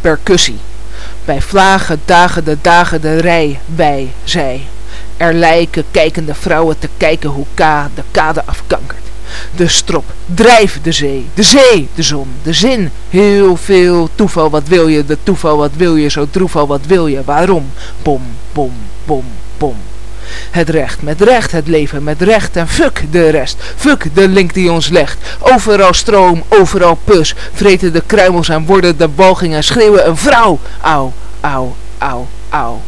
percussie. Bij vlagen dagen de dagen de rij, wij, zij. Er lijken kijkende vrouwen te kijken hoe K de kade afkankert. De strop, drijf de zee, de zee, de zon, de zin. Heel veel toeval, wat wil je, de toeval, wat wil je, zo droeval, wat wil je, waarom? Bom, bom, bom, bom. Het recht met recht, het leven met recht en fuck de rest. Fuck de link die ons legt. Overal stroom, overal pus. Vreten de kruimels en worden de walgingen schreeuwen een vrouw. Auw, auw, auw, auw.